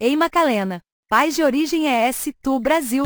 Ei Macalena, pais de origem é S, tu Brasil.